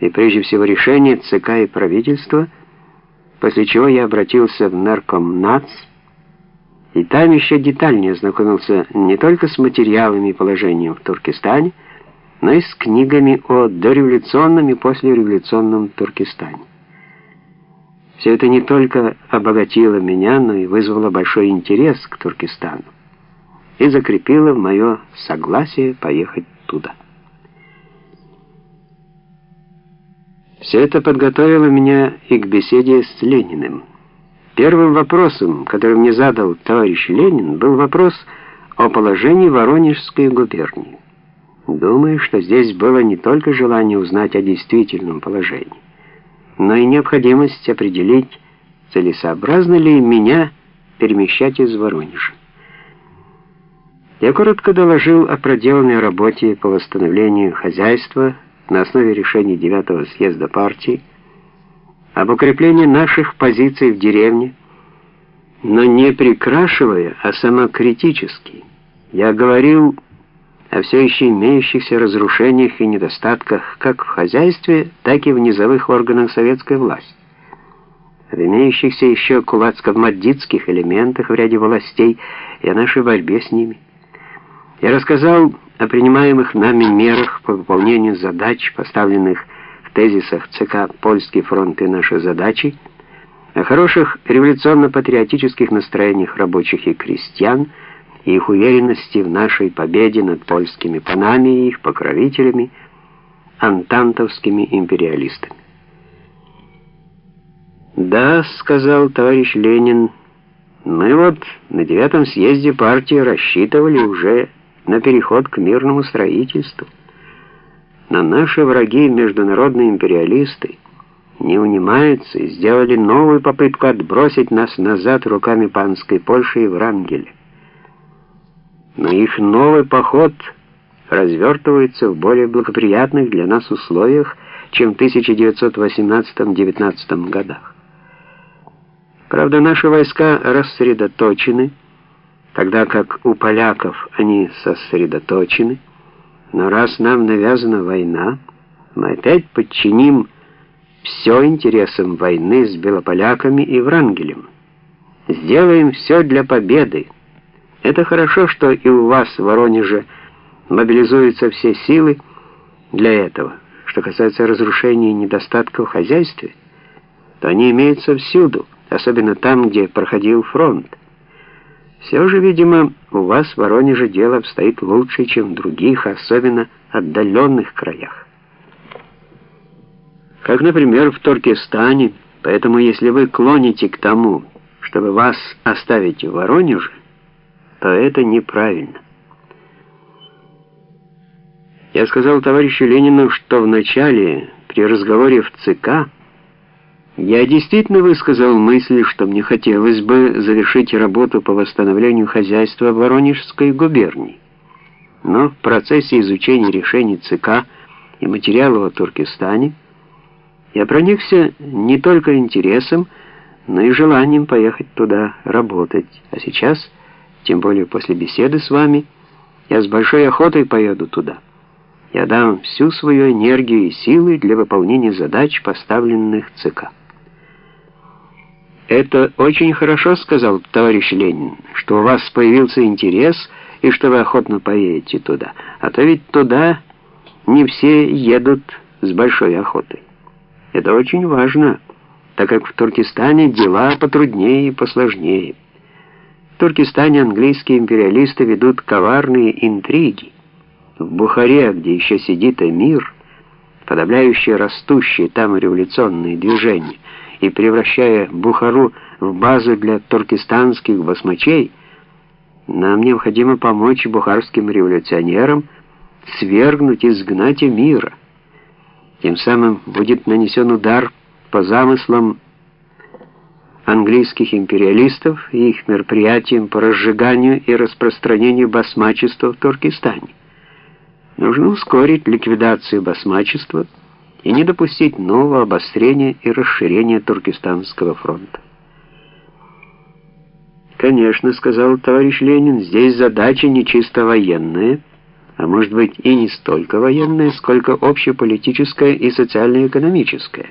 и прежде всего решение ЦК и правительства, после чего я обратился в Наркомнац, и там еще детальнее ознакомился не только с материалами и положением в Туркестане, но и с книгами о дореволюционном и послереволюционном Туркестане. Все это не только обогатило меня, но и вызвало большой интерес к Туркестану и закрепило мое согласие поехать туда. Все это подготовило меня и к беседе с Лениным. Первым вопросом, который мне задал товарищ Ленин, был вопрос о положении Воронежской губернии. Думаю, что здесь было не только желание узнать о действительном положении, но и необходимость определить, целесообразно ли меня перемещать из Воронежа. Я коротко доложил о проделанной работе по восстановлению хозяйства на основе решений 9 съезда партии, об укреплении наших позиций в деревне, но не прикрашивая, а самокритически. Я говорил о все еще имеющихся разрушениях и недостатках как в хозяйстве, так и в низовых органах советской власти, об имеющихся еще кулацко-маддитских элементах в ряде властей и о нашей борьбе с ними. Я рассказал о принимаемых нами мерах по выполнению задач, поставленных в тезисах ЦК «Польский фронт и наши задачи», о хороших революционно-патриотических настроениях рабочих и крестьян и их уверенности в нашей победе над польскими панами и их покровителями, антантовскими империалистами. «Да», — сказал товарищ Ленин, — «мы вот на девятом съезде партии рассчитывали уже на переход к мирному строительству. Но наши враги, международные империалисты, не унимаются и сделали новую попытку отбросить нас назад руками панской Польши и Врангеля. Но их новый поход развертывается в более благоприятных для нас условиях, чем в 1918-19 годах. Правда, наши войска рассредоточены, тогда как у поляков они сосредоточены. Но раз нам навязана война, мы опять подчиним все интересам войны с белополяками и Врангелем. Сделаем все для победы. Это хорошо, что и у вас в Воронеже мобилизуются все силы для этого. Что касается разрушения и недостатков в хозяйстве, то они имеются всюду, особенно там, где проходил фронт. Все же, видимо, у вас в Воронеже дело обстоит лучше, чем в других, особенно отдаленных краях. Как, например, в Туркестане. Поэтому, если вы клоните к тому, чтобы вас оставить в Воронеже, то это неправильно. Я сказал товарищу Ленину, что в начале, при разговоре в ЦК, я действительно высказал мысль, что мне хотелось бы завершить работу по восстановлению хозяйства Воронежской губернии. Но в процессе изучения решений ЦК и материалов о Туркестане я проникся не только интересом, но и желанием поехать туда работать. А сейчас, тем более после беседы с вами, я с большой охотой поеду туда. Я дам всю свою энергию и силы для выполнения задач, поставленных ЦК. «Это очень хорошо, — сказал товарищ Ленин, — что у вас появился интерес и что вы охотно поедете туда. А то ведь туда не все едут с большой охотой. Это очень важно, так как в Туркестане дела потруднее и посложнее. В Туркестане английские империалисты ведут коварные интриги. В Бухаре, где еще сидит эмир, подавляющие растущие там революционные движения, и превращая Бухару в базу для туркестанских басмачей, нам необходимо помочь бухарским революционерам свергнуть изгнатия мира. Тем самым будет нанесен удар по замыслам английских империалистов и их мероприятиям по разжиганию и распространению басмачества в Туркестане. Нужно ускорить ликвидацию басмачества и не допустить нового обострения и расширения Туркестанского фронта. «Конечно», — сказал товарищ Ленин, — «здесь задача не чисто военная, а может быть и не столько военное, сколько общеполитическое и социально-экономическое.